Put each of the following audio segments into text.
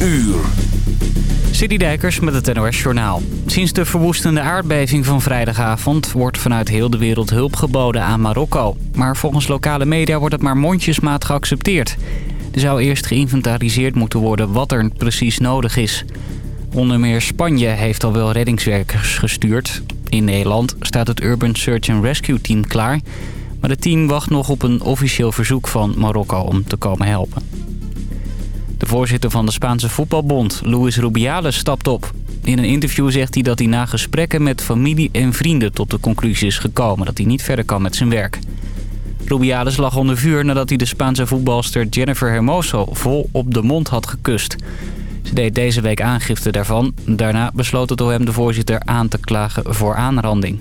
uur. Dijkers met het NOS Journaal. Sinds de verwoestende aardbeving van vrijdagavond... wordt vanuit heel de wereld hulp geboden aan Marokko. Maar volgens lokale media wordt het maar mondjesmaat geaccepteerd. Er zou eerst geïnventariseerd moeten worden wat er precies nodig is. Onder meer Spanje heeft al wel reddingswerkers gestuurd. In Nederland staat het Urban Search and Rescue Team klaar... maar het team wacht nog op een officieel verzoek van Marokko om te komen helpen. De voorzitter van de Spaanse voetbalbond, Luis Rubiales, stapt op. In een interview zegt hij dat hij na gesprekken met familie en vrienden tot de conclusie is gekomen dat hij niet verder kan met zijn werk. Rubiales lag onder vuur nadat hij de Spaanse voetbalster Jennifer Hermoso vol op de mond had gekust. Ze deed deze week aangifte daarvan. Daarna besloot het hem de voorzitter aan te klagen voor aanranding.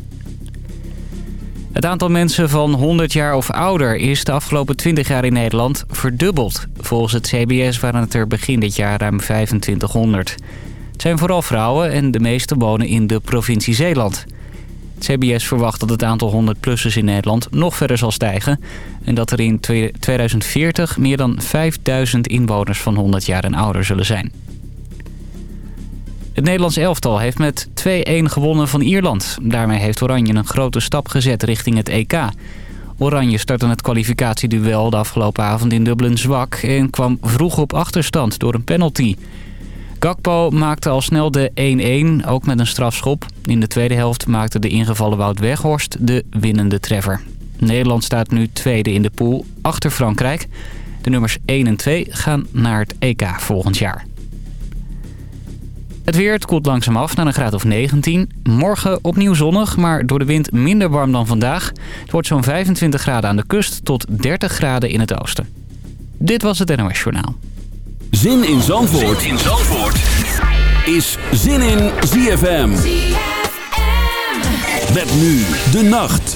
Het aantal mensen van 100 jaar of ouder is de afgelopen 20 jaar in Nederland verdubbeld. Volgens het CBS waren het er begin dit jaar ruim 2500. Het zijn vooral vrouwen en de meeste wonen in de provincie Zeeland. Het CBS verwacht dat het aantal 100-plussers in Nederland nog verder zal stijgen... en dat er in 2040 meer dan 5000 inwoners van 100 jaar en ouder zullen zijn. Het Nederlands elftal heeft met 2-1 gewonnen van Ierland. Daarmee heeft Oranje een grote stap gezet richting het EK. Oranje startte het kwalificatieduel de afgelopen avond in Dublin zwak... en kwam vroeg op achterstand door een penalty. Gakpo maakte al snel de 1-1, ook met een strafschop. In de tweede helft maakte de ingevallen Wout Weghorst de winnende treffer. Nederland staat nu tweede in de pool achter Frankrijk. De nummers 1 en 2 gaan naar het EK volgend jaar. Het weer, het koelt langzaam af naar een graad of 19. Morgen opnieuw zonnig, maar door de wind minder warm dan vandaag. Het wordt zo'n 25 graden aan de kust tot 30 graden in het oosten. Dit was het NOS Journaal. Zin in Zandvoort, zin in Zandvoort. is Zin in ZFM. ZFM. Met nu de nacht.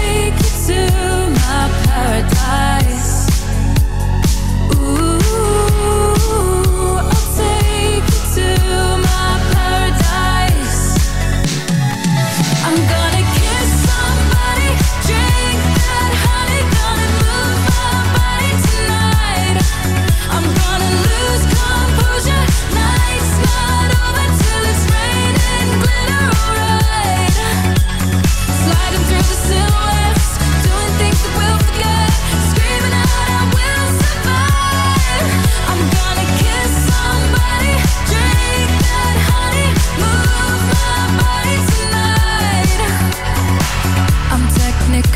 take you to my paradise.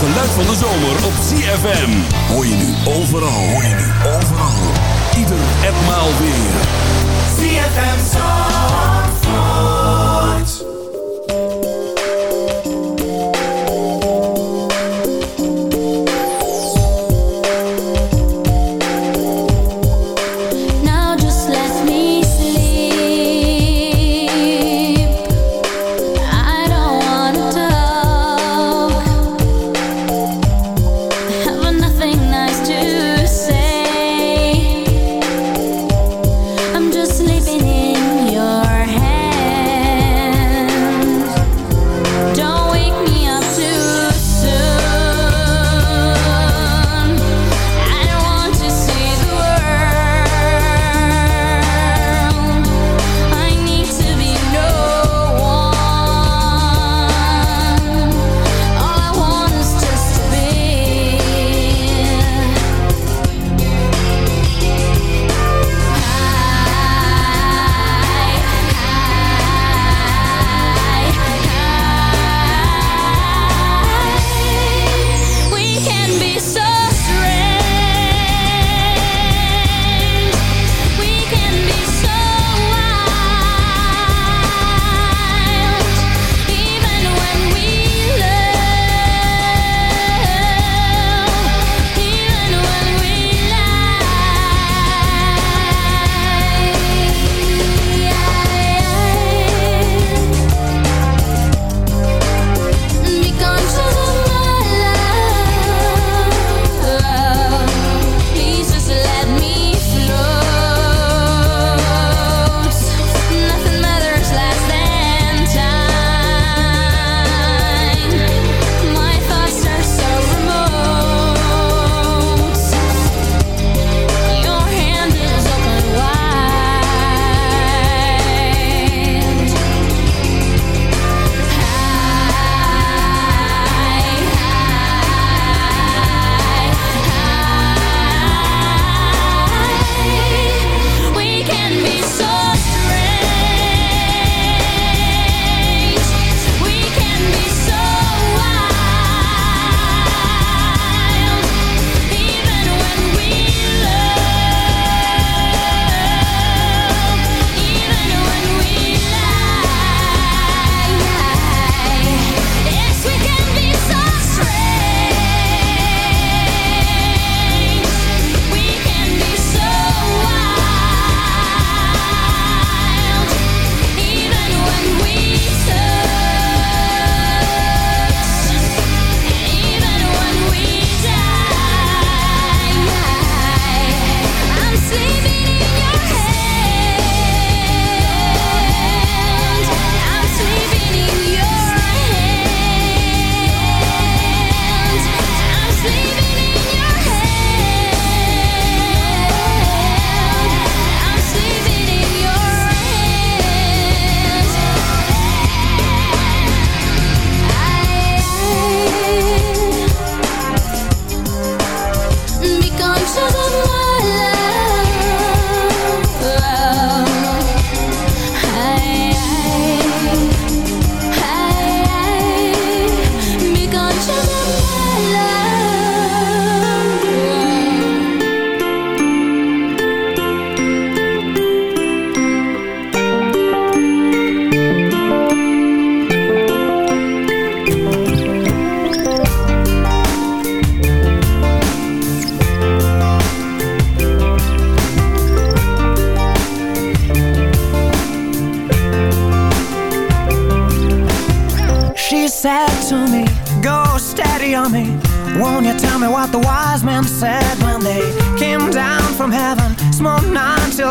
geluid van de zomer op CFM. Hoor je nu overal, hoor je nu overal. Ieder en weer. CFM Zomer.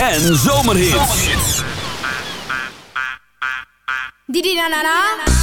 en zomerhits. Didi na na na.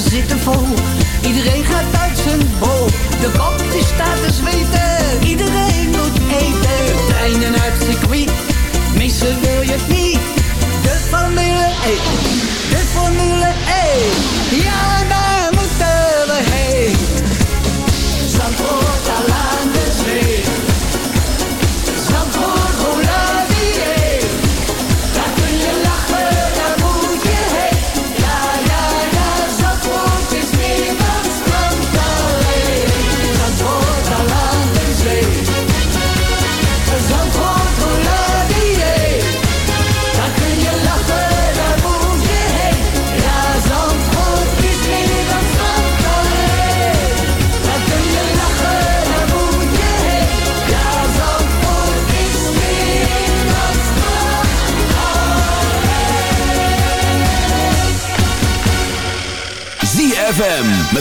ze zitten vol.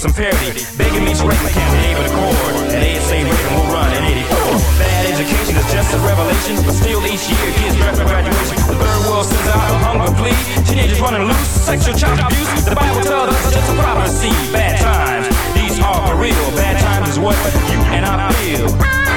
some parody, Begging me to write my can't neighbor the chord. And say Reagan will run in 84. Bad education is just a revelation, but still each year kids draft for graduation. The third world sends out a hunger plea. Teenagers running loose, sexual child abuse. The Bible tells us it's just a prophecy. Bad times, these are for real. Bad times is what you and I feel.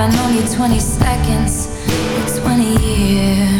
I know known you 20 seconds, 20 years.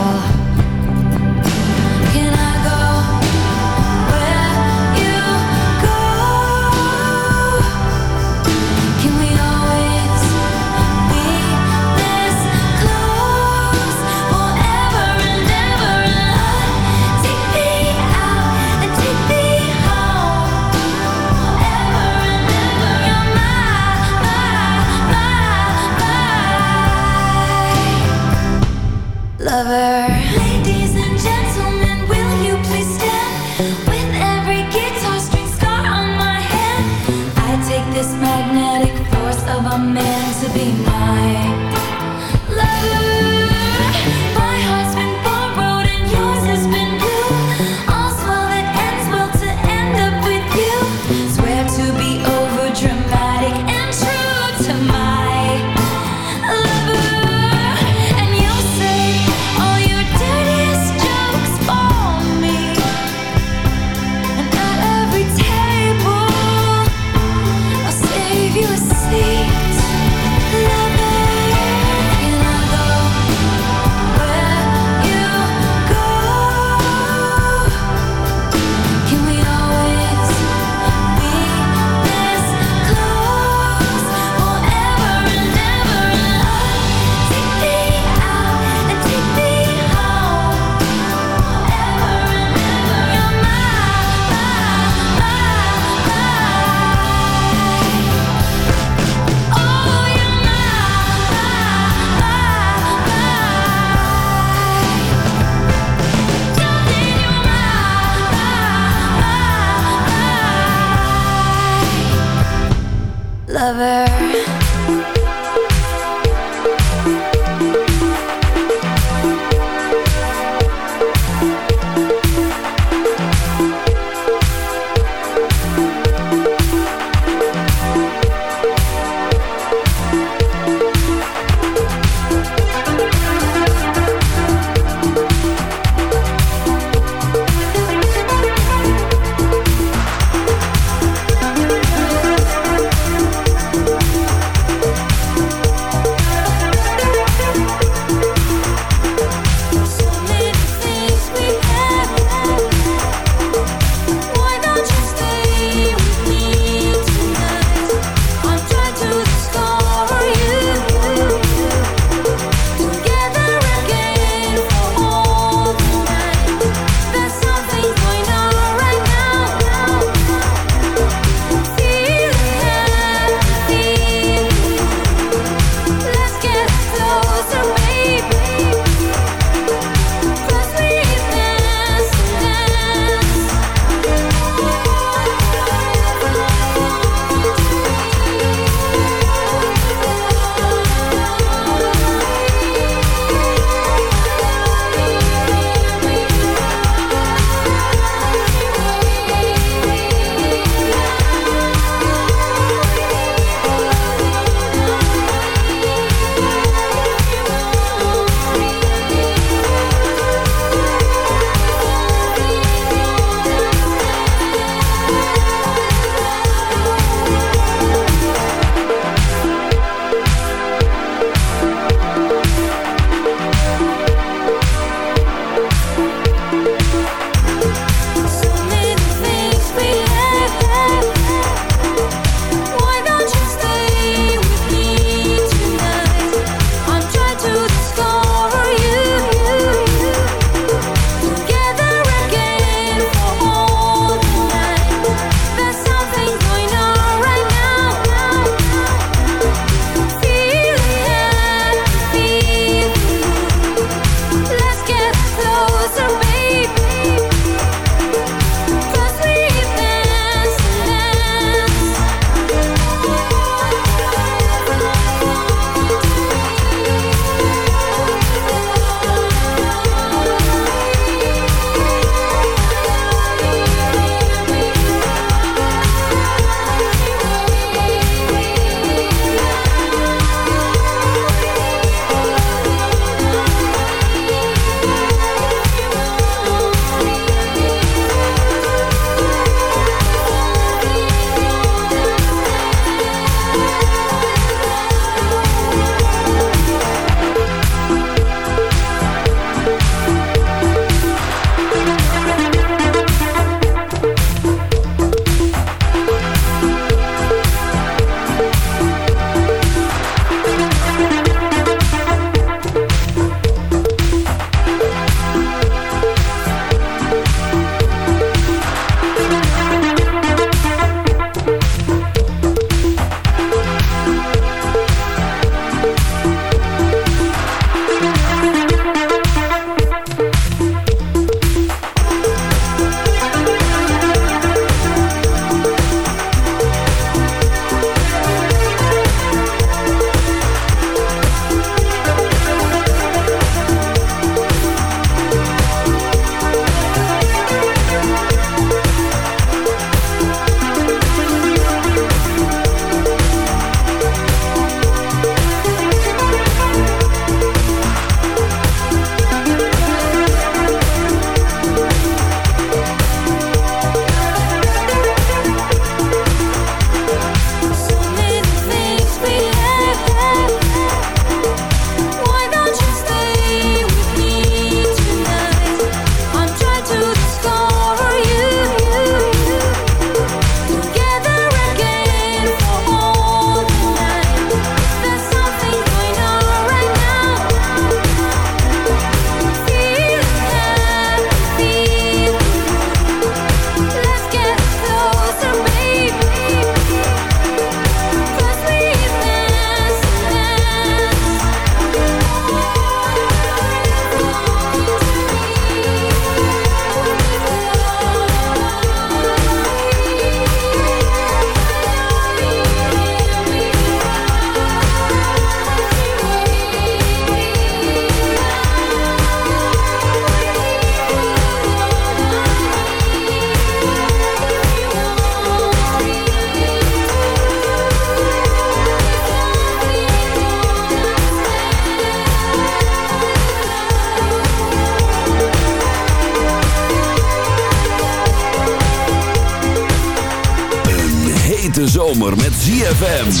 ZFM.